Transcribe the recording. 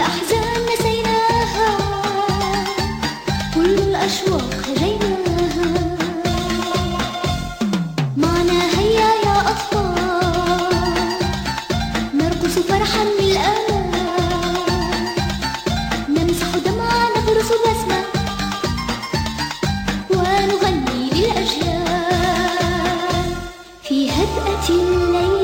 الأحزان نسيناها كل الأشواق هديناها معنا هيا يا أطفال. نرقص فرحا نمسح دمعا نغرس بسمة ونغني للأجيال. في هدأة الليل